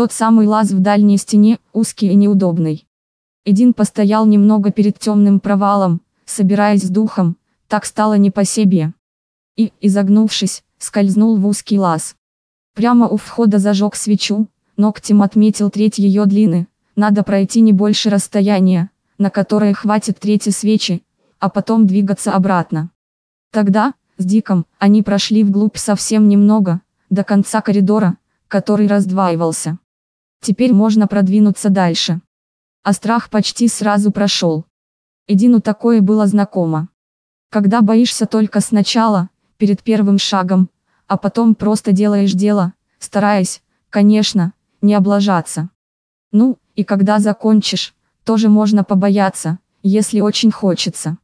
Тот самый лаз в дальней стене, узкий и неудобный. Эдин постоял немного перед темным провалом, собираясь с духом, так стало не по себе. И, изогнувшись, скользнул в узкий лаз. Прямо у входа зажег свечу, ногтем отметил треть ее длины, надо пройти не больше расстояния, на которое хватит трети свечи, а потом двигаться обратно. Тогда, с Диком, они прошли вглубь совсем немного, до конца коридора, который раздваивался. Теперь можно продвинуться дальше. А страх почти сразу прошел. Эдину такое было знакомо. Когда боишься только сначала, перед первым шагом, а потом просто делаешь дело, стараясь, конечно, не облажаться. Ну, и когда закончишь, тоже можно побояться, если очень хочется.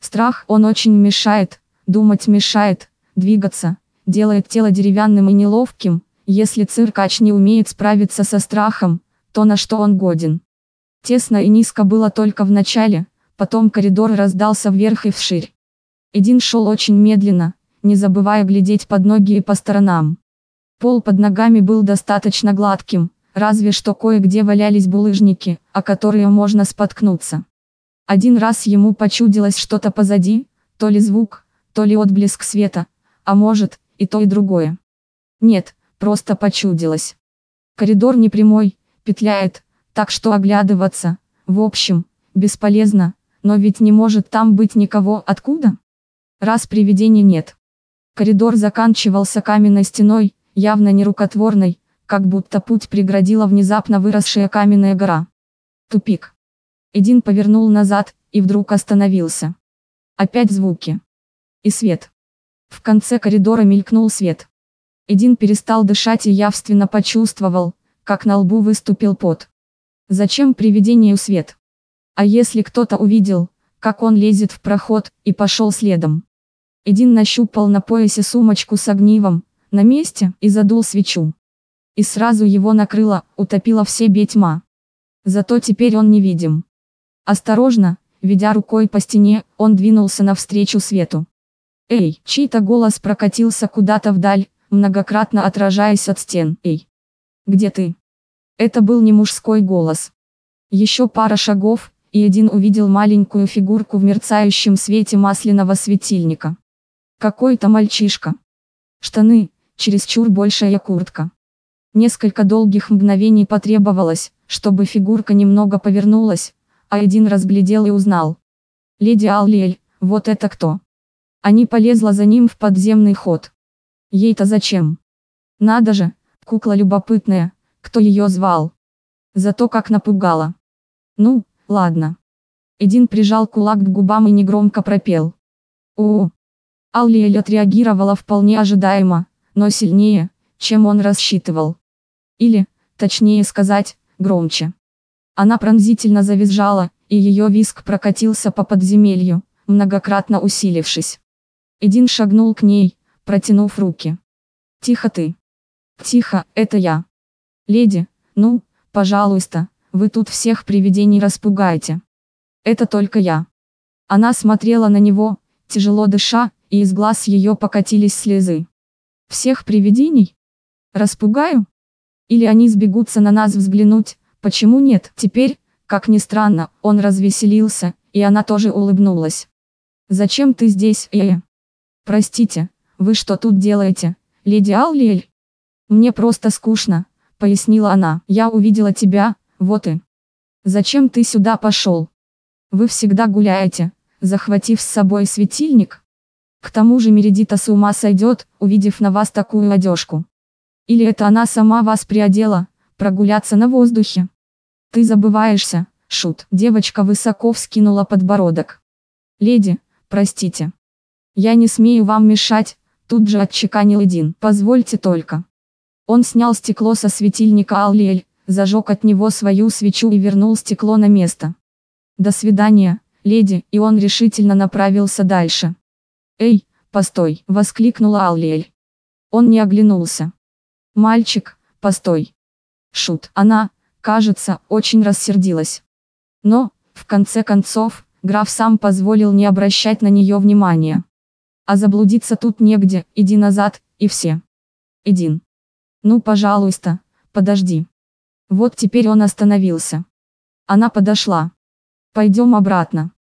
Страх, он очень мешает, думать мешает, двигаться, делает тело деревянным и неловким, если циркач не умеет справиться со страхом, то на что он годен. Тесно и низко было только в начале, потом коридор раздался вверх и вширь. Эдин шел очень медленно, не забывая глядеть под ноги и по сторонам. Пол под ногами был достаточно гладким, разве что кое-где валялись булыжники, о которые можно споткнуться. Один раз ему почудилось что-то позади, то ли звук, то ли отблеск света, а может, и то и другое. Нет, просто почудилось. Коридор не прямой, петляет, так что оглядываться, в общем, бесполезно, но ведь не может там быть никого, откуда? Раз привидений нет. Коридор заканчивался каменной стеной, явно нерукотворной, как будто путь преградила внезапно выросшая каменная гора. Тупик. Эдин повернул назад, и вдруг остановился. Опять звуки. И свет. В конце коридора мелькнул свет. Эдин перестал дышать и явственно почувствовал, как на лбу выступил пот. Зачем привидению свет? А если кто-то увидел, как он лезет в проход, и пошел следом? Эдин нащупал на поясе сумочку с огнивом, на месте, и задул свечу. И сразу его накрыло, утопило в себе тьма. Зато теперь он невидим. Осторожно, ведя рукой по стене, он двинулся навстречу свету. «Эй!» Чей-то голос прокатился куда-то вдаль, многократно отражаясь от стен. «Эй! Где ты?» Это был не мужской голос. Еще пара шагов, и один увидел маленькую фигурку в мерцающем свете масляного светильника. Какой-то мальчишка. Штаны, чересчур большая куртка. Несколько долгих мгновений потребовалось, чтобы фигурка немного повернулась, а один разглядел и узнал. Леди Аллиэль, вот это кто? Они полезла за ним в подземный ход. Ей-то зачем? Надо же, кукла любопытная, кто ее звал? Зато как напугала. Ну, ладно. Эдин прижал кулак к губам и негромко пропел. О, Аллиэль отреагировала вполне ожидаемо, но сильнее, чем он рассчитывал. Или, точнее сказать, громче. Она пронзительно завизжала, и ее визг прокатился по подземелью, многократно усилившись. Эдин шагнул к ней, протянув руки. «Тихо ты!» «Тихо, это я!» «Леди, ну, пожалуйста, вы тут всех привидений распугаете!» «Это только я!» Она смотрела на него, тяжело дыша, и из глаз ее покатились слезы. Всех привидений? Распугаю? Или они сбегутся на нас взглянуть, почему нет? Теперь, как ни странно, он развеселился, и она тоже улыбнулась. «Зачем ты здесь, э, «Простите, вы что тут делаете, леди Аллиэль?» «Мне просто скучно», — пояснила она. «Я увидела тебя, вот и...» «Зачем ты сюда пошел?» «Вы всегда гуляете, захватив с собой светильник?» К тому же Мередита с ума сойдет, увидев на вас такую одежку. Или это она сама вас приодела, прогуляться на воздухе? Ты забываешься, шут. Девочка высоко вскинула подбородок. Леди, простите. Я не смею вам мешать, тут же отчеканил один. Позвольте только. Он снял стекло со светильника Аллиэль, зажег от него свою свечу и вернул стекло на место. До свидания, леди, и он решительно направился дальше. «Эй, постой!» – воскликнула Аллиэль. Он не оглянулся. «Мальчик, постой!» Шут. Она, кажется, очень рассердилась. Но, в конце концов, граф сам позволил не обращать на нее внимания. А заблудиться тут негде, иди назад, и все. Эдин. Ну пожалуйста, подожди. Вот теперь он остановился. Она подошла. Пойдем обратно.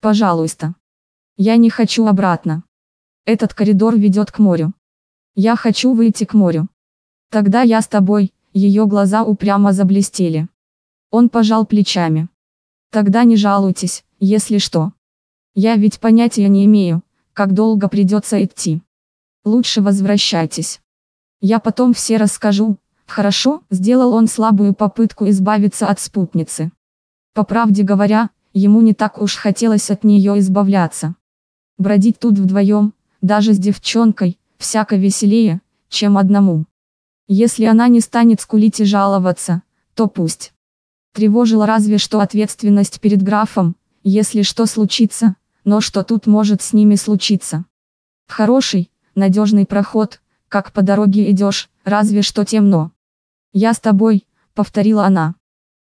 Пожалуйста. Я не хочу обратно. Этот коридор ведет к морю. Я хочу выйти к морю. Тогда я с тобой, ее глаза упрямо заблестели. Он пожал плечами. Тогда не жалуйтесь, если что. Я ведь понятия не имею, как долго придется идти. Лучше возвращайтесь. Я потом все расскажу, хорошо? Сделал он слабую попытку избавиться от спутницы. По правде говоря, ему не так уж хотелось от нее избавляться. Бродить тут вдвоем, даже с девчонкой, всяко веселее, чем одному. Если она не станет скулить и жаловаться, то пусть. Тревожила разве что ответственность перед графом, если что случится, но что тут может с ними случиться. Хороший, надежный проход, как по дороге идешь, разве что темно. «Я с тобой», — повторила она.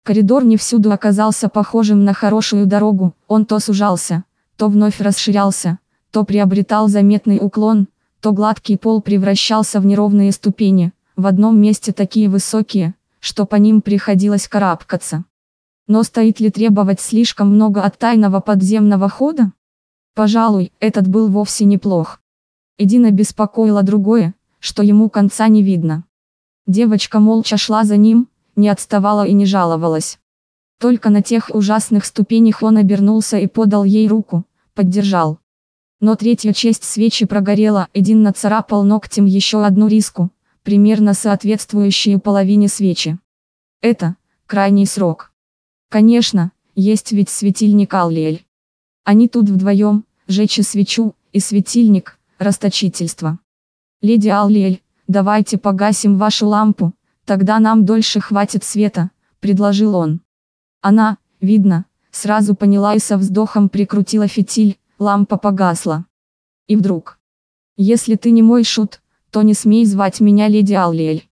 Коридор не всюду оказался похожим на хорошую дорогу, он то сужался, то вновь расширялся, то приобретал заметный уклон, то гладкий пол превращался в неровные ступени, в одном месте такие высокие, что по ним приходилось карабкаться. Но стоит ли требовать слишком много от тайного подземного хода? Пожалуй, этот был вовсе неплох. Эдина беспокоила другое, что ему конца не видно. Девочка молча шла за ним, не отставала и не жаловалась. Только на тех ужасных ступенях он обернулся и подал ей руку, поддержал. Но третья часть свечи прогорела, Эдин нацарапал ногтем еще одну риску, примерно соответствующую половине свечи. Это, крайний срок. Конечно, есть ведь светильник Аллиэль. Они тут вдвоем, жечь свечу, и светильник, расточительство. Леди Аллиэль, давайте погасим вашу лампу, тогда нам дольше хватит света, предложил он. Она, видно, сразу поняла и со вздохом прикрутила фитиль, лампа погасла. И вдруг. Если ты не мой шут, то не смей звать меня леди Аллиэль.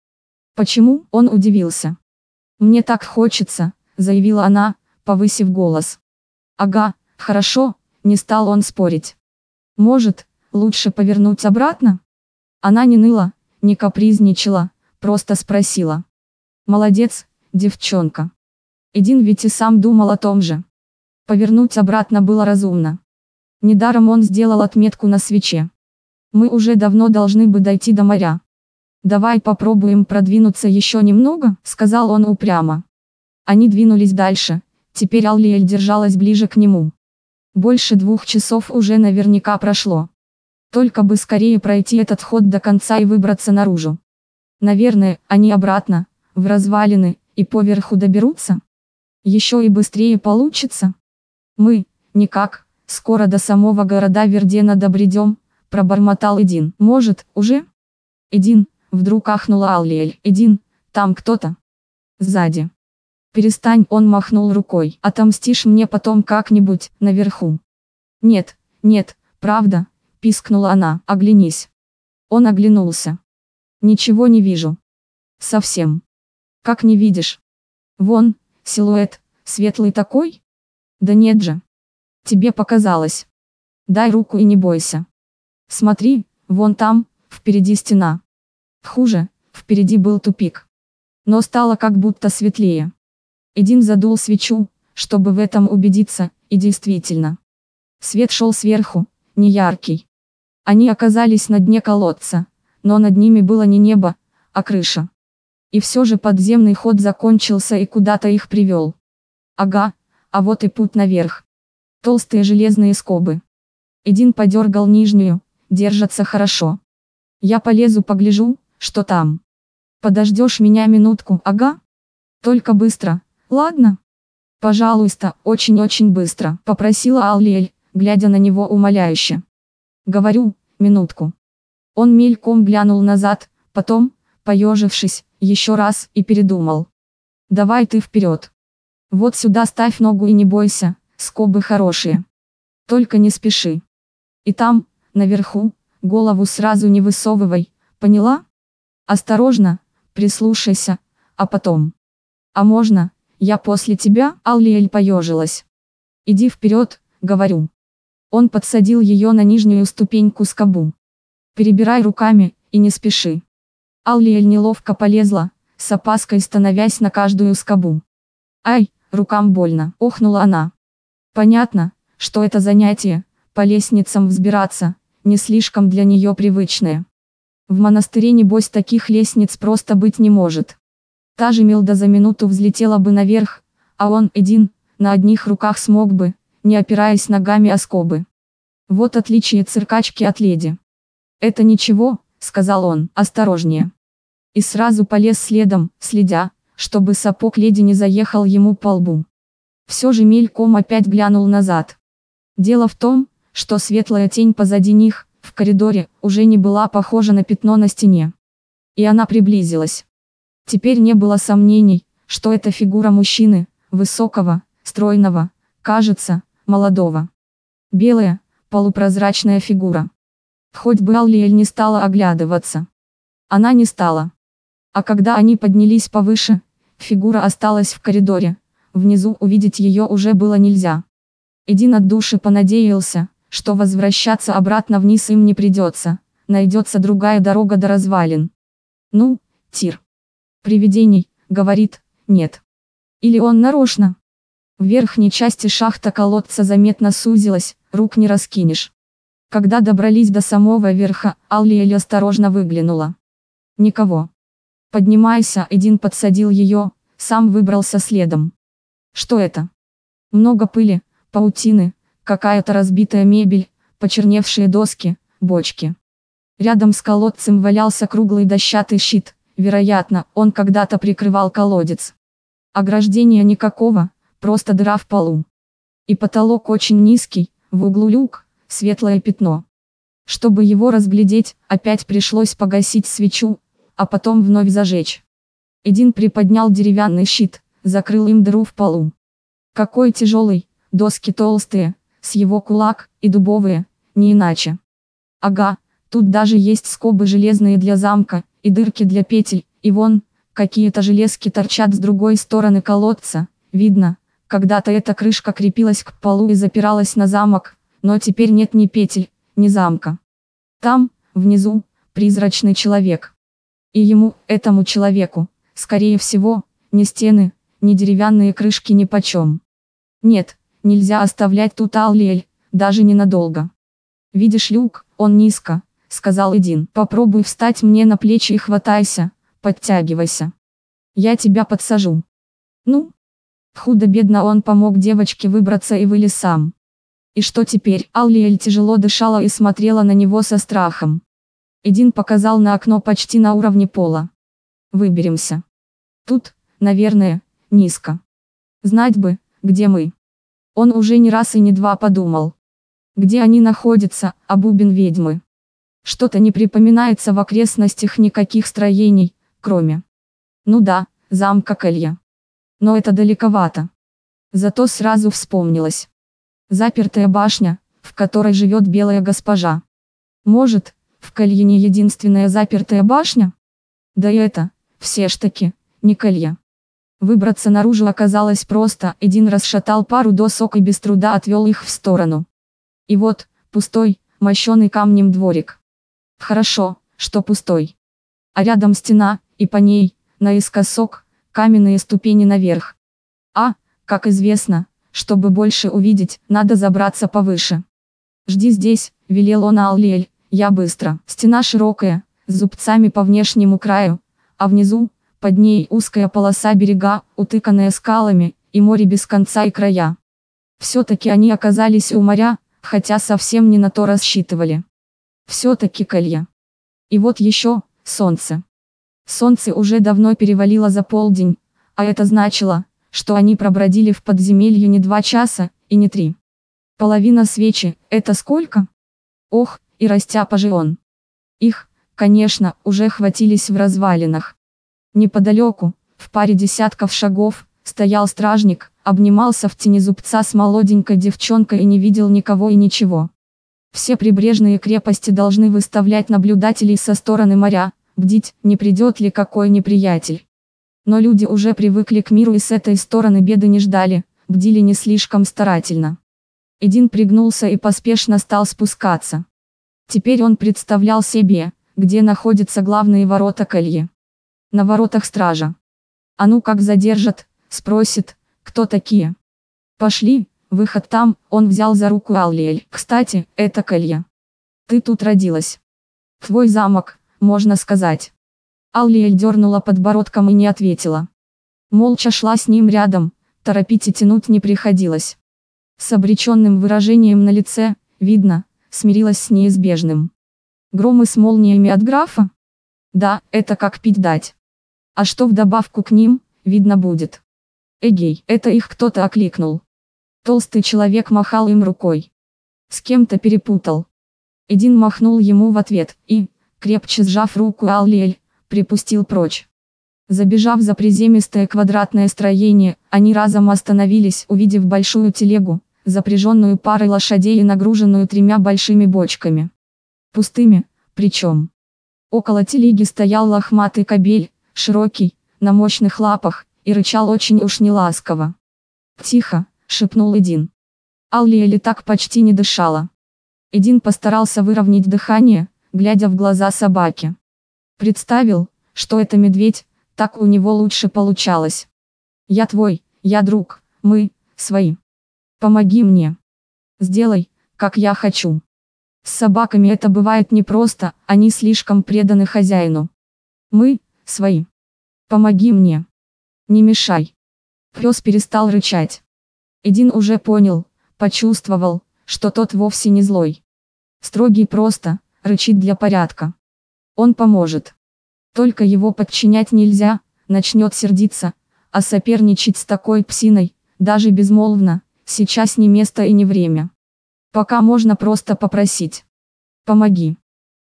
Почему? Он удивился. Мне так хочется, заявила она, повысив голос. Ага, хорошо, не стал он спорить. Может, лучше повернуть обратно? Она не ныла, не капризничала, просто спросила. Молодец, девчонка. Эдин ведь и сам думал о том же. Повернуть обратно было разумно. Недаром он сделал отметку на свече. Мы уже давно должны бы дойти до моря. Давай попробуем продвинуться еще немного, сказал он упрямо. Они двинулись дальше, теперь Аллиэль держалась ближе к нему. Больше двух часов уже наверняка прошло. Только бы скорее пройти этот ход до конца и выбраться наружу. Наверное, они обратно, в развалины, и поверху доберутся. Еще и быстрее получится. Мы, никак, скоро до самого города Вердена добредем, пробормотал Эдин. Может, уже? Эдин, вдруг ахнула Аллиэль. Эдин, там кто-то. Сзади. Перестань, он махнул рукой. Отомстишь мне потом как-нибудь, наверху. Нет, нет, правда, пискнула она. Оглянись. Он оглянулся. Ничего не вижу. Совсем. Как не видишь? Вон, силуэт, светлый такой? Да нет же. Тебе показалось. Дай руку и не бойся. Смотри, вон там, впереди стена. Хуже, впереди был тупик. Но стало как будто светлее. Эдин задул свечу, чтобы в этом убедиться, и действительно. Свет шел сверху, не яркий. Они оказались на дне колодца, но над ними было не небо, а крыша. И все же подземный ход закончился и куда-то их привел. Ага, а вот и путь наверх. Толстые железные скобы. Эдин подергал нижнюю, держатся хорошо. Я полезу погляжу, что там. Подождешь меня минутку, ага? Только быстро, Ладно. Пожалуйста, очень-очень быстро, попросила Аллиэль, глядя на него умоляюще. Говорю, минутку. Он мельком глянул назад, потом, поежившись, еще раз и передумал. Давай ты вперед. Вот сюда ставь ногу и не бойся, скобы хорошие. Только не спеши. И там, наверху, голову сразу не высовывай, поняла? Осторожно, прислушайся, а потом. А можно, я после тебя, Аллиэль поежилась. Иди вперед, говорю. Он подсадил ее на нижнюю ступеньку скобу. Перебирай руками, и не спеши. Аллиэль неловко полезла, с опаской становясь на каждую скобу. «Ай, рукам больно!» – охнула она. Понятно, что это занятие, по лестницам взбираться, не слишком для нее привычное. В монастыре небось таких лестниц просто быть не может. Та же Милда за минуту взлетела бы наверх, а он один, на одних руках смог бы, не опираясь ногами о скобы. Вот отличие циркачки от леди. «Это ничего», — сказал он, — «осторожнее». И сразу полез следом, следя, чтобы сапог леди не заехал ему по лбу. Все же мельком опять глянул назад. Дело в том, что светлая тень позади них, в коридоре, уже не была похожа на пятно на стене. И она приблизилась. Теперь не было сомнений, что это фигура мужчины, высокого, стройного, кажется, молодого. Белая, полупрозрачная фигура. Хоть бы Аллиэль не стала оглядываться. Она не стала. А когда они поднялись повыше, фигура осталась в коридоре. Внизу увидеть ее уже было нельзя. Эдин от души понадеялся, что возвращаться обратно вниз им не придется, найдется другая дорога до развалин. Ну, Тир. Привидений, говорит, нет. Или он нарочно. В верхней части шахта колодца заметно сузилась, рук не раскинешь. Когда добрались до самого верха, Аллиэль осторожно выглянула. Никого. Поднимайся, Эдин подсадил ее, сам выбрался следом. Что это? Много пыли, паутины, какая-то разбитая мебель, почерневшие доски, бочки. Рядом с колодцем валялся круглый дощатый щит, вероятно, он когда-то прикрывал колодец. Ограждения никакого, просто дыра в полу. И потолок очень низкий, в углу люк, светлое пятно. Чтобы его разглядеть, опять пришлось погасить свечу, а потом вновь зажечь. Эдин приподнял деревянный щит, закрыл им дыру в полу. Какой тяжелый, доски толстые, с его кулак, и дубовые, не иначе. Ага, тут даже есть скобы железные для замка, и дырки для петель, и вон, какие-то железки торчат с другой стороны колодца, видно, когда-то эта крышка крепилась к полу и запиралась на замок, но теперь нет ни петель, ни замка. Там, внизу, призрачный человек. И ему, этому человеку, скорее всего, ни стены, ни деревянные крышки ни почем. Нет, нельзя оставлять тут Аллиэль, даже ненадолго. Видишь люк, он низко, сказал Эдин. Попробуй встать мне на плечи и хватайся, подтягивайся. Я тебя подсажу. Ну? Худо-бедно он помог девочке выбраться и вылез сам. И что теперь? Аллиэль тяжело дышала и смотрела на него со страхом. Эдин показал на окно почти на уровне пола. Выберемся. Тут, наверное, низко. Знать бы, где мы. Он уже не раз и не два подумал. Где они находятся, а бубен ведьмы. Что-то не припоминается в окрестностях никаких строений, кроме. Ну да, замка Колья. Но это далековато. Зато сразу вспомнилось. Запертая башня, в которой живет белая госпожа. Может, в Колье не единственная запертая башня? Да и это, все ж таки, не Колья. Выбраться наружу оказалось просто, Эдин расшатал пару досок и без труда отвел их в сторону. И вот, пустой, мощеный камнем дворик. Хорошо, что пустой. А рядом стена, и по ней, наискосок, каменные ступени наверх. А, как известно, чтобы больше увидеть, надо забраться повыше. «Жди здесь», — велел он Аллиэль, — «я быстро». Стена широкая, с зубцами по внешнему краю, а внизу, под ней узкая полоса берега, утыканная скалами, и море без конца и края. Все-таки они оказались у моря, хотя совсем не на то рассчитывали. Все-таки колья. И вот еще, солнце. Солнце уже давно перевалило за полдень, а это значило, что они пробродили в подземелье не два часа, и не три. Половина свечи, это сколько? Ох, и растяпа же он. Их, конечно, уже хватились в развалинах. Неподалеку, в паре десятков шагов, стоял стражник, обнимался в тени зубца с молоденькой девчонкой и не видел никого и ничего. Все прибрежные крепости должны выставлять наблюдателей со стороны моря, бдить, не придет ли какой неприятель. Но люди уже привыкли к миру и с этой стороны беды не ждали, бдили не слишком старательно. Эдин пригнулся и поспешно стал спускаться. Теперь он представлял себе, где находятся главные ворота колье. На воротах стража. А ну как задержат, спросит, кто такие. Пошли, выход там, он взял за руку Аллиэль. Кстати, это Колья. Ты тут родилась. Твой замок, можно сказать. Аллиэль дернула подбородком и не ответила. Молча шла с ним рядом, торопить и тянуть не приходилось. С обреченным выражением на лице, видно, смирилась с неизбежным. Громы с молниями от графа? Да, это как пить дать. А что в добавку к ним, видно будет. Эгей, это их кто-то окликнул. Толстый человек махал им рукой. С кем-то перепутал. Эдин махнул ему в ответ, и, крепче сжав руку Аллиэль, припустил прочь. Забежав за приземистое квадратное строение, они разом остановились, увидев большую телегу, запряженную парой лошадей и нагруженную тремя большими бочками. Пустыми, причем. Около телеги стоял лохматый кобель, широкий, на мощных лапах, и рычал очень уж неласково. «Тихо», — шепнул Эдин. Аллиэли так почти не дышала. Эдин постарался выровнять дыхание, глядя в глаза собаки. Представил, что это медведь, так у него лучше получалось. «Я твой, я друг, мы, свои». Помоги мне. Сделай, как я хочу. С собаками это бывает непросто, они слишком преданы хозяину. Мы, свои. Помоги мне. Не мешай. Пес перестал рычать. Эдин уже понял, почувствовал, что тот вовсе не злой. Строгий просто, рычит для порядка. Он поможет. Только его подчинять нельзя, начнет сердиться, а соперничать с такой псиной, даже безмолвно, Сейчас не место и не время. Пока можно просто попросить. Помоги.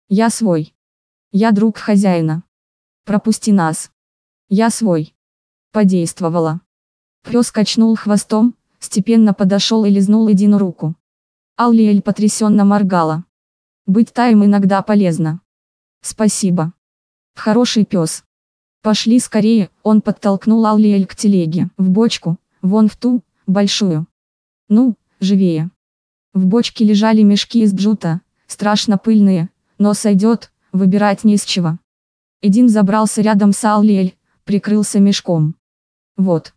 Я свой. Я друг хозяина. Пропусти нас. Я свой. Подействовала. Пес качнул хвостом, степенно подошел и лизнул Эдину руку. Аллиэль потрясенно моргала. Быть таем иногда полезно. Спасибо. Хороший пес. Пошли скорее, он подтолкнул Аллиэль к телеге, в бочку, вон в ту, большую. Ну, живее. В бочке лежали мешки из джута, страшно пыльные, но сойдет, выбирать не с чего. Эдин забрался рядом с Аллиэль, прикрылся мешком. Вот.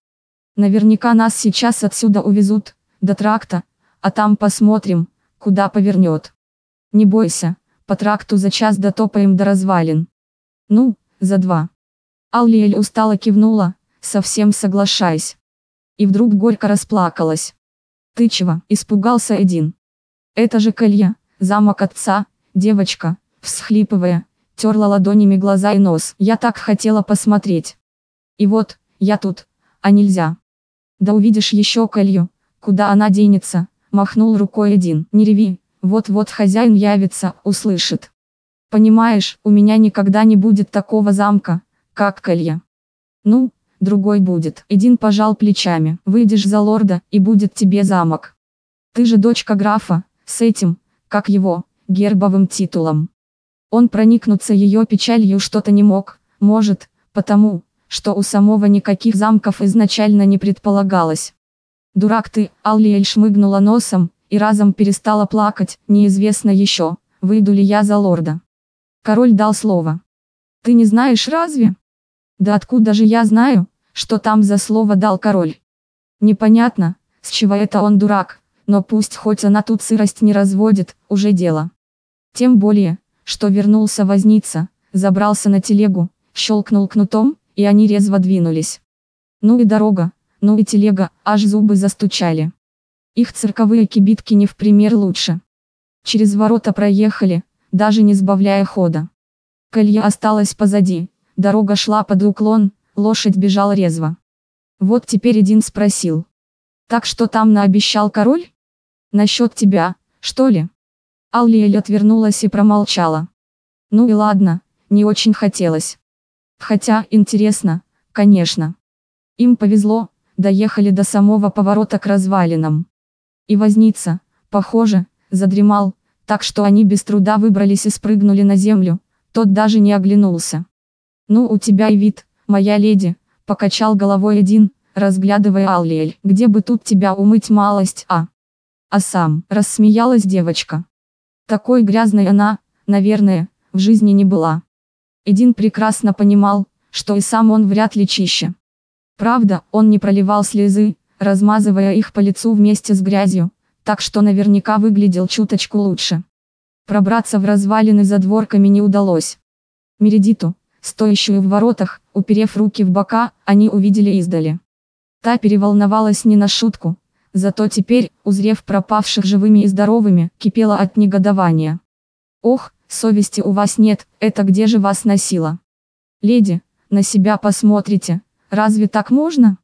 Наверняка нас сейчас отсюда увезут, до тракта, а там посмотрим, куда повернет. Не бойся, по тракту за час дотопаем до развалин. Ну, за два. Аллиэль устало кивнула, совсем соглашаясь. И вдруг горько расплакалась. «Ты чего?» – испугался один. «Это же Колья, замок отца, девочка», – всхлипывая, терла ладонями глаза и нос. «Я так хотела посмотреть. И вот, я тут, а нельзя». «Да увидишь еще Колью, куда она денется», – махнул рукой один. «Не реви, вот-вот хозяин явится, услышит. Понимаешь, у меня никогда не будет такого замка, как Колья. Ну, другой будет. Эдин пожал плечами. Выйдешь за лорда, и будет тебе замок. Ты же дочка графа, с этим, как его, гербовым титулом. Он проникнуться ее печалью что-то не мог, может, потому, что у самого никаких замков изначально не предполагалось. Дурак ты, Аллиэль шмыгнула носом, и разом перестала плакать, неизвестно еще, выйду ли я за лорда. Король дал слово. Ты не знаешь разве? Да откуда же я знаю, что там за слово дал король? Непонятно, с чего это он дурак, но пусть хоть она тут сырость не разводит, уже дело. Тем более, что вернулся возница, забрался на телегу, щелкнул кнутом, и они резво двинулись. Ну и дорога, ну и телега, аж зубы застучали. Их цирковые кибитки не в пример лучше. Через ворота проехали, даже не сбавляя хода. Колья осталась позади, Дорога шла под уклон, лошадь бежала резво. Вот теперь Эдин спросил. Так что там наобещал король? Насчет тебя, что ли? Аллиэль отвернулась и промолчала. Ну и ладно, не очень хотелось. Хотя, интересно, конечно. Им повезло, доехали до самого поворота к развалинам. И возница, похоже, задремал, так что они без труда выбрались и спрыгнули на землю, тот даже не оглянулся. «Ну у тебя и вид, моя леди», – покачал головой один, разглядывая Аллиэль. «Где бы тут тебя умыть малость, а?» А сам, рассмеялась девочка. Такой грязной она, наверное, в жизни не была. Эдин прекрасно понимал, что и сам он вряд ли чище. Правда, он не проливал слезы, размазывая их по лицу вместе с грязью, так что наверняка выглядел чуточку лучше. Пробраться в развалины за дворками не удалось. Мередиту, стоящую в воротах, уперев руки в бока, они увидели издали. Та переволновалась не на шутку, зато теперь, узрев пропавших живыми и здоровыми, кипела от негодования. «Ох, совести у вас нет, это где же вас носило?» «Леди, на себя посмотрите, разве так можно?»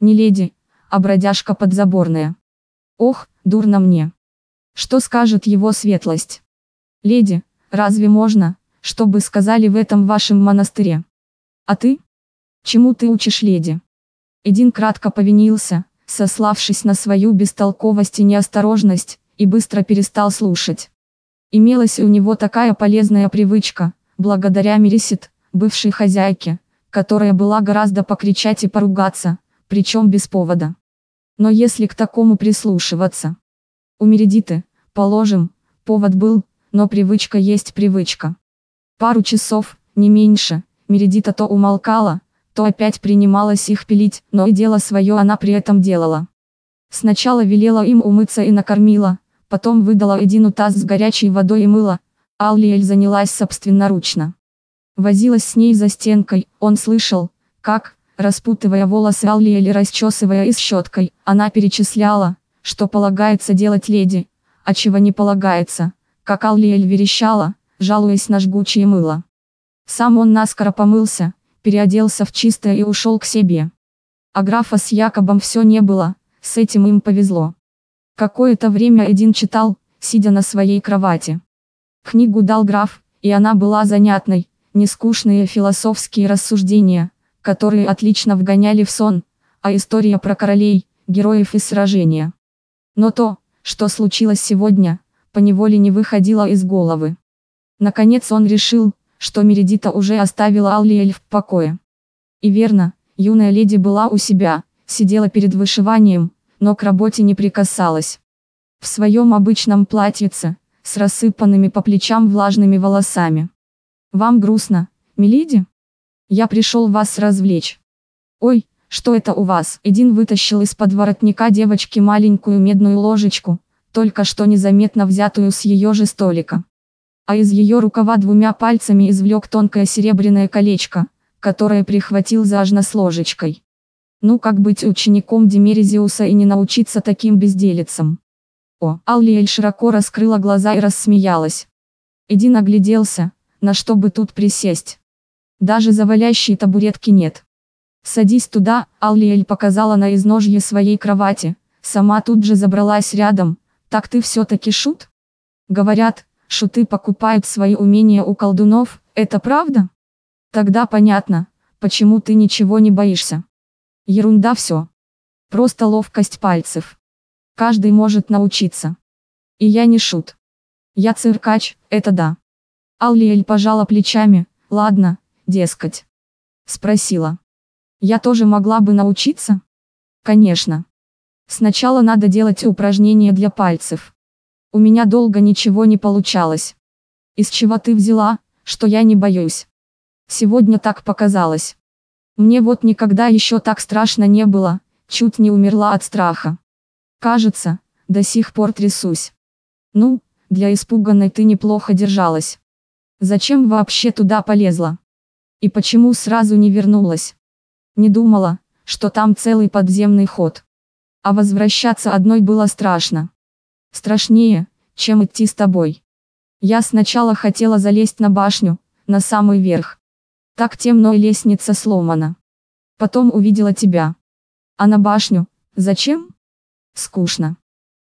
«Не леди, а бродяжка подзаборная». «Ох, дурно мне». «Что скажет его светлость?» «Леди, разве можно, чтобы сказали в этом вашем монастыре?» «А ты? Чему ты учишь леди?» Эдин кратко повинился, сославшись на свою бестолковость и неосторожность, и быстро перестал слушать. Имелась у него такая полезная привычка, благодаря Мерисит, бывшей хозяйке, которая была гораздо покричать и поругаться, причем без повода. Но если к такому прислушиваться. У Мередиты, положим, повод был, но привычка есть привычка. Пару часов, не меньше, Мередита то умолкала, то опять принималась их пилить, но и дело свое она при этом делала. Сначала велела им умыться и накормила, потом выдала Эдину таз с горячей водой и мыло, Аллиэль занялась собственноручно. Возилась с ней за стенкой, он слышал, как, распутывая волосы Аллиэль и расчесывая их щеткой, она перечисляла, что полагается делать леди, а чего не полагается, как Аллиэль верещала, жалуясь на жгучее мыло. Сам он наскоро помылся, переоделся в чистое и ушел к себе. А графа с Якобом все не было, с этим им повезло. Какое-то время один читал, сидя на своей кровати. Книгу дал граф, и она была занятной, нескучные философские рассуждения, которые отлично вгоняли в сон, а история про королей, героев и сражения. Но то, что случилось сегодня, поневоле не выходило из головы. Наконец он решил, что Мередита уже оставила Аллиэль в покое. И верно, юная леди была у себя, сидела перед вышиванием, но к работе не прикасалась. В своем обычном платьице, с рассыпанными по плечам влажными волосами. Вам грустно, миледи? Я пришел вас развлечь. Ой, что это у вас? Эдин вытащил из-под воротника девочки маленькую медную ложечку, только что незаметно взятую с ее же столика. А из ее рукава двумя пальцами извлек тонкое серебряное колечко, которое прихватил зажно с ложечкой. Ну как быть учеником Демерезиуса и не научиться таким безделицам? О, Аллиэль широко раскрыла глаза и рассмеялась. Эдин огляделся, на что бы тут присесть. Даже завалящей табуретки нет. Садись туда, Аллиэль показала на изножье своей кровати, сама тут же забралась рядом, так ты все-таки шут? Говорят, шуты покупают свои умения у колдунов, это правда? Тогда понятно, почему ты ничего не боишься. Ерунда все. Просто ловкость пальцев. Каждый может научиться. И я не шут. Я циркач, это да. Аллиэль пожала плечами, ладно, дескать. Спросила. Я тоже могла бы научиться? Конечно. Сначала надо делать упражнения для пальцев. У меня долго ничего не получалось. Из чего ты взяла, что я не боюсь? Сегодня так показалось. Мне вот никогда еще так страшно не было, чуть не умерла от страха. Кажется, до сих пор трясусь. Ну, для испуганной ты неплохо держалась. Зачем вообще туда полезла? И почему сразу не вернулась? Не думала, что там целый подземный ход. А возвращаться одной было страшно. Страшнее, чем идти с тобой. Я сначала хотела залезть на башню, на самый верх. Так темно и лестница сломана. Потом увидела тебя. А на башню, зачем? Скучно.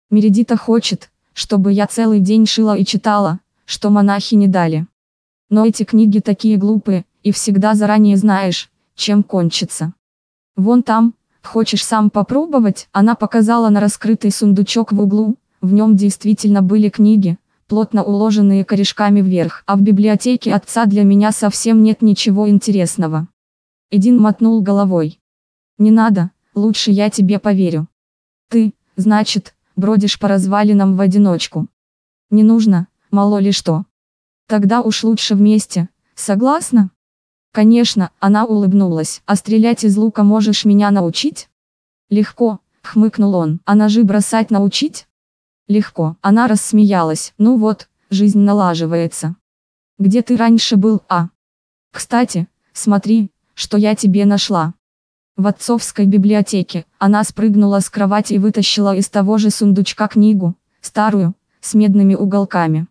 Мередита хочет, чтобы я целый день шила и читала, что монахи не дали. Но эти книги такие глупые, и всегда заранее знаешь, чем кончится. Вон там, хочешь сам попробовать? Она показала на раскрытый сундучок в углу, в нем действительно были книги, плотно уложенные корешками вверх. А в библиотеке отца для меня совсем нет ничего интересного. Эдин мотнул головой. Не надо, лучше я тебе поверю. Ты, значит, бродишь по развалинам в одиночку. Не нужно, мало ли что. Тогда уж лучше вместе, согласна? Конечно, она улыбнулась. А стрелять из лука можешь меня научить? Легко, хмыкнул он. А ножи бросать научить? Легко. Она рассмеялась. Ну вот, жизнь налаживается. Где ты раньше был, а? Кстати, смотри, что я тебе нашла. В отцовской библиотеке она спрыгнула с кровати и вытащила из того же сундучка книгу, старую, с медными уголками.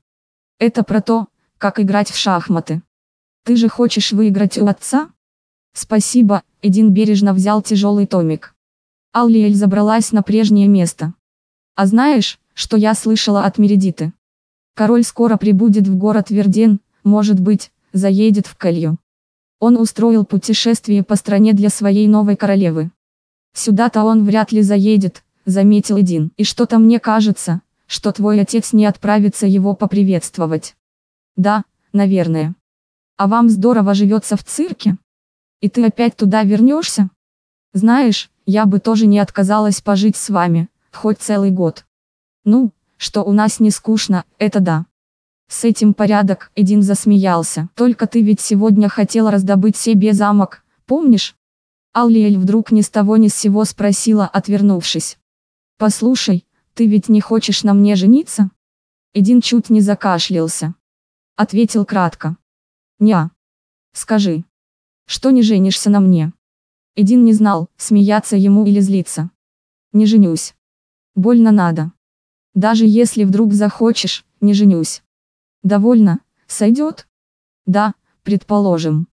Это про то, как играть в шахматы. Ты же хочешь выиграть у отца? Спасибо, Эдин бережно взял тяжелый томик. Аллиэль забралась на прежнее место. А знаешь, что я слышала от Мередиты? Король скоро прибудет в город Верден, может быть, заедет в Калью. Он устроил путешествие по стране для своей новой королевы. Сюда-то он вряд ли заедет, заметил Эдин. И что-то мне кажется, что твой отец не отправится его поприветствовать. Да, наверное. А вам здорово живется в цирке? И ты опять туда вернешься? Знаешь, я бы тоже не отказалась пожить с вами, хоть целый год. Ну, что у нас не скучно, это да. С этим порядок, Эдин засмеялся. Только ты ведь сегодня хотела раздобыть себе замок, помнишь? Аллиэль вдруг ни с того ни с сего спросила, отвернувшись. Послушай, ты ведь не хочешь на мне жениться? Эдин чуть не закашлялся. Ответил кратко. Неа. Скажи. Что не женишься на мне? Эдин не знал, смеяться ему или злиться. Не женюсь. Больно надо. Даже если вдруг захочешь, не женюсь. Довольно, сойдет? Да, предположим.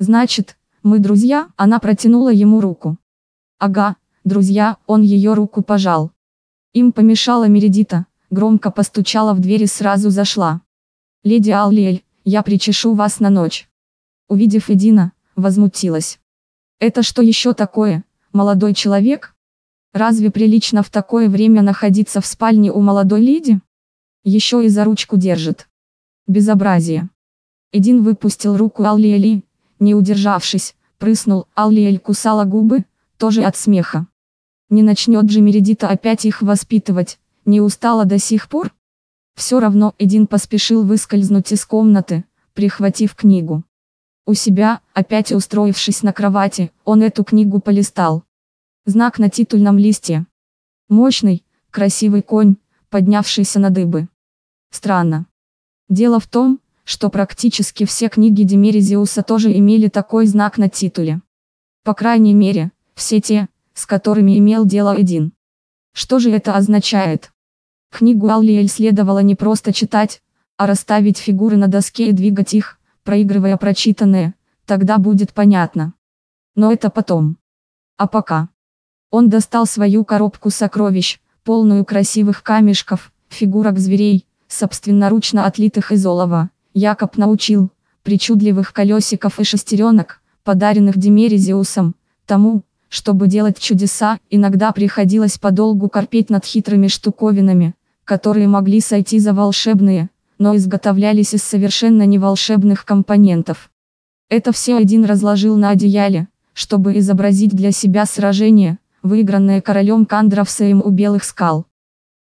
Значит, мы друзья, она протянула ему руку. Ага, друзья, он ее руку пожал. Им помешала Мередита, громко постучала в дверь и сразу зашла. Леди Аллиэль, я причешу вас на ночь. Увидев Эдина, возмутилась. Это что еще такое, молодой человек? Разве прилично в такое время находиться в спальне у молодой леди? Еще и за ручку держит. Безобразие. Эдин выпустил руку Аллиэли, не удержавшись, прыснул, Аллиэль кусала губы, тоже от смеха. Не начнет же Мередита опять их воспитывать, не устала до сих пор? Все равно Эдин поспешил выскользнуть из комнаты, прихватив книгу. У себя, опять устроившись на кровати, он эту книгу полистал. Знак на титульном листе. Мощный, красивый конь, поднявшийся на дыбы. Странно. Дело в том, что практически все книги Демерезиуса тоже имели такой знак на титуле. По крайней мере, все те, с которыми имел дело один. Что же это означает? Книгу Аллиэль следовало не просто читать, а расставить фигуры на доске и двигать их, проигрывая прочитанное, тогда будет понятно. Но это потом. А пока. Он достал свою коробку сокровищ, полную красивых камешков, фигурок зверей, собственноручно отлитых из олова. Якоб научил, причудливых колесиков и шестеренок, подаренных Демерезиусом, тому, чтобы делать чудеса, иногда приходилось подолгу корпеть над хитрыми штуковинами, которые могли сойти за волшебные, но изготовлялись из совершенно неволшебных компонентов. Это все один разложил на одеяле, чтобы изобразить для себя сражение, выигранное королем Кандравсеем у Белых скал.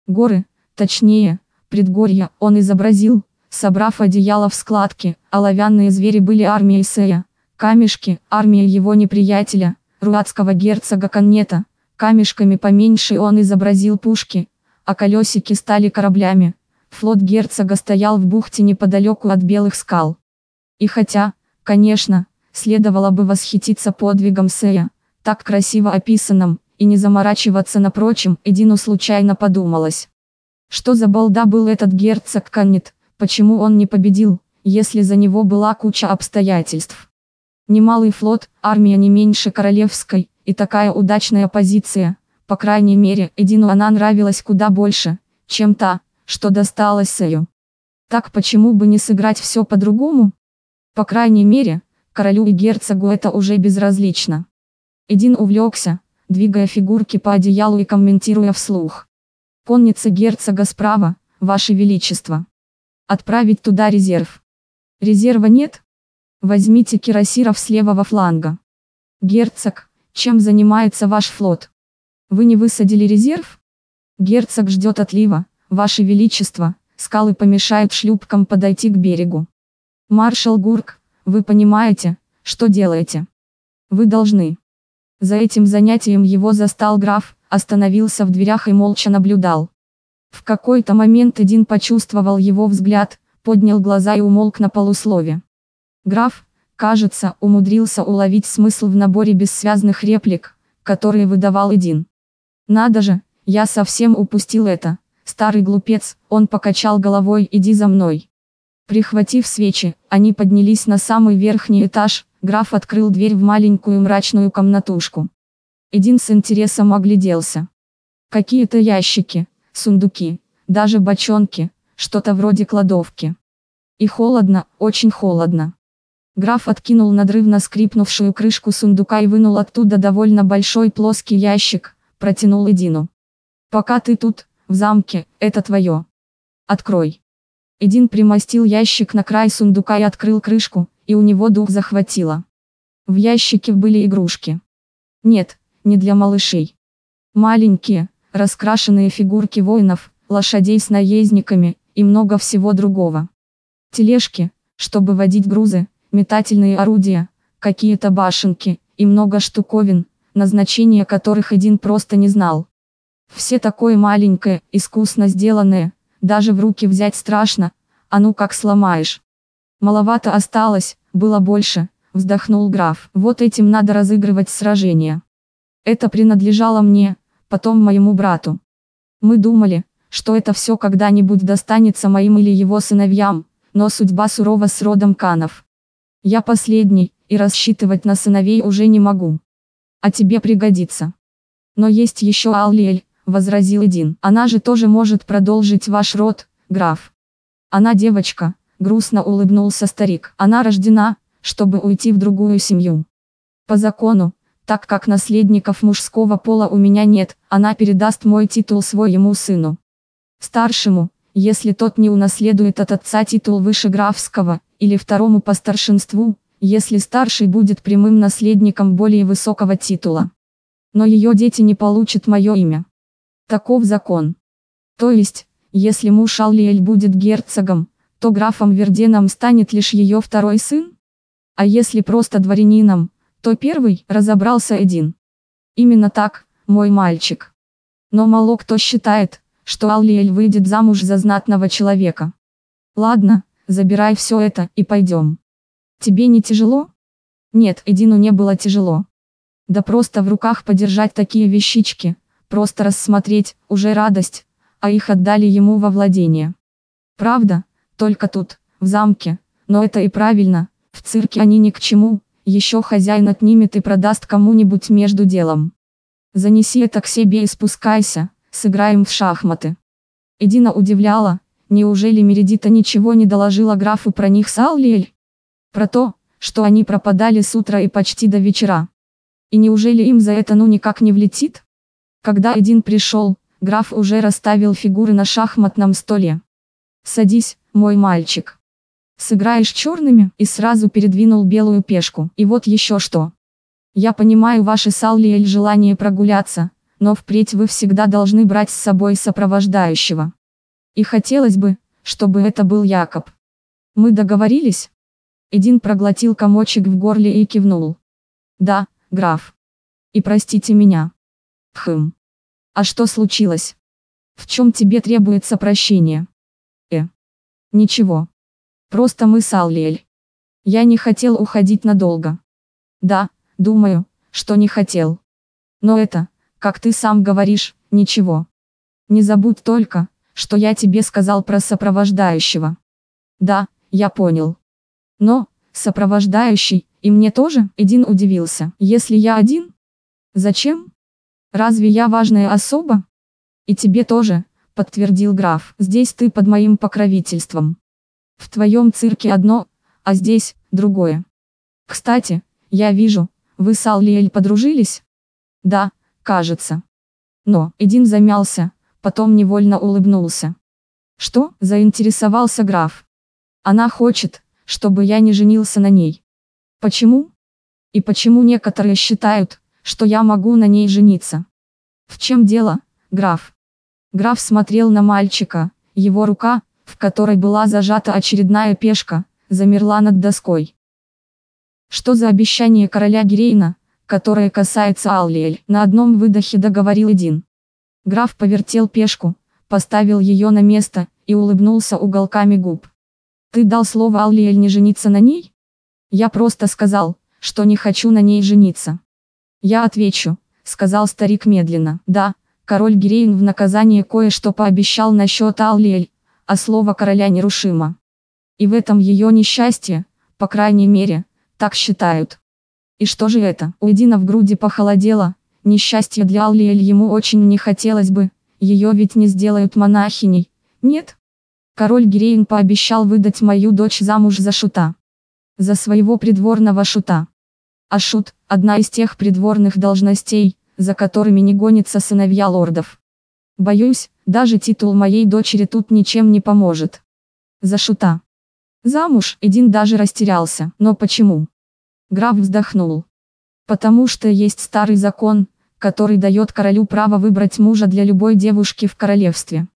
Горы, точнее, предгорья, он изобразил, собрав одеяло в складки, оловянные звери были армией Сея, камешки, армия его неприятеля, руатского герцога Каннета, камешками поменьше он изобразил пушки, а колесики стали кораблями. Флот герцога стоял в бухте неподалеку от Белых скал. И хотя, конечно, следовало бы восхититься подвигом Сея, так красиво описанным, и не заморачиваться на прочем, Эдину случайно подумалось. Что за балда был этот герцог Каннет, почему он не победил, если за него была куча обстоятельств. Немалый флот, армия не меньше королевской, и такая удачная позиция, по крайней мере, Эдину она нравилась куда больше, чем та, что досталась Сэю. Так почему бы не сыграть все по-другому? По крайней мере, королю и герцогу это уже безразлично. Эдин увлекся, двигая фигурки по одеялу и комментируя вслух. Конница герцога справа, ваше величество. Отправить туда резерв. Резерва нет? Возьмите кирасиров с левого фланга. Герцог, чем занимается ваш флот? Вы не высадили резерв? Герцог ждет отлива, ваше величество, скалы помешают шлюпкам подойти к берегу. Маршал Гурк, вы понимаете, что делаете? Вы должны. За этим занятием его застал граф, остановился в дверях и молча наблюдал. В какой-то момент Эдин почувствовал его взгляд, поднял глаза и умолк на полуслове. Граф, кажется, умудрился уловить смысл в наборе бессвязных реплик, которые выдавал Эдин. Надо же, я совсем упустил это. Старый глупец, он покачал головой, иди за мной. Прихватив свечи, они поднялись на самый верхний этаж, граф открыл дверь в маленькую мрачную комнатушку. Эдин с интересом огляделся. Какие-то ящики, сундуки, даже бочонки, что-то вроде кладовки. И холодно, очень холодно. Граф откинул надрывно скрипнувшую крышку сундука и вынул оттуда довольно большой плоский ящик, протянул Эдину. «Пока ты тут, в замке, это твое. Открой». Эдин примостил ящик на край сундука и открыл крышку, и у него дух захватило. В ящике были игрушки. Нет, не для малышей. Маленькие, раскрашенные фигурки воинов, лошадей с наездниками, и много всего другого. Тележки, чтобы водить грузы, метательные орудия, какие-то башенки, и много штуковин, назначение которых один просто не знал. Все такое маленькое, искусно сделанное, даже в руки взять страшно, а ну как сломаешь. Маловато осталось, было больше, вздохнул граф. Вот этим надо разыгрывать сражение. Это принадлежало мне, потом моему брату. Мы думали, что это все когда-нибудь достанется моим или его сыновьям, но судьба сурова с родом Канов. Я последний, и рассчитывать на сыновей уже не могу. А тебе пригодится. Но есть еще Аллиэль, возразил Эдин. Она же тоже может продолжить ваш род, граф. Она девочка, грустно улыбнулся старик. Она рождена, чтобы уйти в другую семью. По закону, так как наследников мужского пола у меня нет, она передаст мой титул своему сыну. Старшему, если тот не унаследует от отца титул выше графского, или второму по старшинству, если старший будет прямым наследником более высокого титула. Но ее дети не получат мое имя. Таков закон. То есть, если муж Аллиэль будет герцогом, то графом Верденом станет лишь ее второй сын? А если просто дворянином, то первый разобрался один. Именно так, мой мальчик. Но мало кто считает, что Аллиэль выйдет замуж за знатного человека. Ладно, забирай все это и пойдем. Тебе не тяжело? Нет, Эдину не было тяжело. Да просто в руках подержать такие вещички, просто рассмотреть, уже радость, а их отдали ему во владение. Правда, только тут, в замке, но это и правильно, в цирке они ни к чему, еще хозяин отнимет и продаст кому-нибудь между делом. Занеси это к себе и спускайся, сыграем в шахматы. Эдина удивляла, неужели Мередита ничего не доложила графу про них с Аллиэль? Про то, что они пропадали с утра и почти до вечера. И неужели им за это ну никак не влетит? Когда Эдин пришел, граф уже расставил фигуры на шахматном столе. «Садись, мой мальчик. Сыграешь черными?» и сразу передвинул белую пешку. И вот еще что. Я понимаю ваше с Аллиэль желание прогуляться, но впредь вы всегда должны брать с собой сопровождающего. И хотелось бы, чтобы это был Якоб. Мы договорились? Эдин проглотил комочек в горле и кивнул. Да, граф. И простите меня. Хм. А что случилось? В чем тебе требуется прощение? Э. Ничего. Просто мы с Аллиэль. Я не хотел уходить надолго. Да, думаю, что не хотел. Но это, как ты сам говоришь, ничего. Не забудь только, что я тебе сказал про сопровождающего. Да, я понял. Но, сопровождающий, и мне тоже, Эдин удивился. Если я один? Зачем? Разве я важная особа? И тебе тоже, подтвердил граф. Здесь ты под моим покровительством. В твоем цирке одно, а здесь другое. Кстати, я вижу, вы с Аллиэль подружились? Да, кажется. Но, Эдин замялся, потом невольно улыбнулся. Что, заинтересовался граф? Она хочет, чтобы я не женился на ней. Почему? И почему некоторые считают, что я могу на ней жениться. В чем дело, граф? Граф смотрел на мальчика, его рука, в которой была зажата очередная пешка, замерла над доской. Что за обещание короля Гирейна, которое касается Аллиэль? На одном выдохе договорил один. Граф повертел пешку, поставил ее на место, и улыбнулся уголками губ. Ты дал слово Аллиэль не жениться на ней? Я просто сказал, что не хочу на ней жениться. Я отвечу, сказал старик медленно. Да, король Гирейн в наказание кое-что пообещал насчет Аллиэль, а слово короля нерушимо. И в этом ее несчастье, по крайней мере, так считают. И что же это? У Эдина в груди похолодело, несчастье для Аллиэль ему очень не хотелось бы, ее ведь не сделают монахиней, нет? Король Гирейн пообещал выдать мою дочь замуж за шута. За своего придворного шута. А шут – одна из тех придворных должностей, за которыми не гонятся сыновья лордов. Боюсь, даже титул моей дочери тут ничем не поможет. За шута. Замуж, Эдин даже растерялся. Но почему? Граф вздохнул. Потому что есть старый закон, который дает королю право выбрать мужа для любой девушки в королевстве.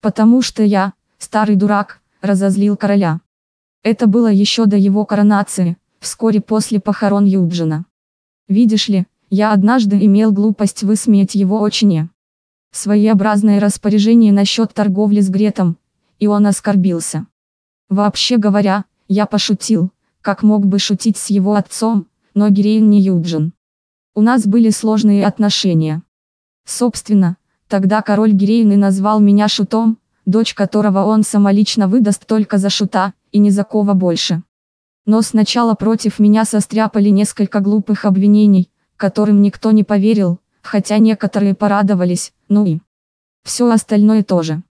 Потому что я, старый дурак, разозлил короля. Это было еще до его коронации, вскоре после похорон Юджина. Видишь ли, я однажды имел глупость высмеять его очине. Своеобразное распоряжение насчет торговли с Гретом, и он оскорбился. Вообще говоря, я пошутил, как мог бы шутить с его отцом, но Гирейн не Юджин. У нас были сложные отношения. Собственно, Тогда король Гирейн назвал меня шутом, дочь которого он самолично выдаст только за шута, и ни за кого больше. Но сначала против меня состряпали несколько глупых обвинений, которым никто не поверил, хотя некоторые порадовались, ну и все остальное тоже.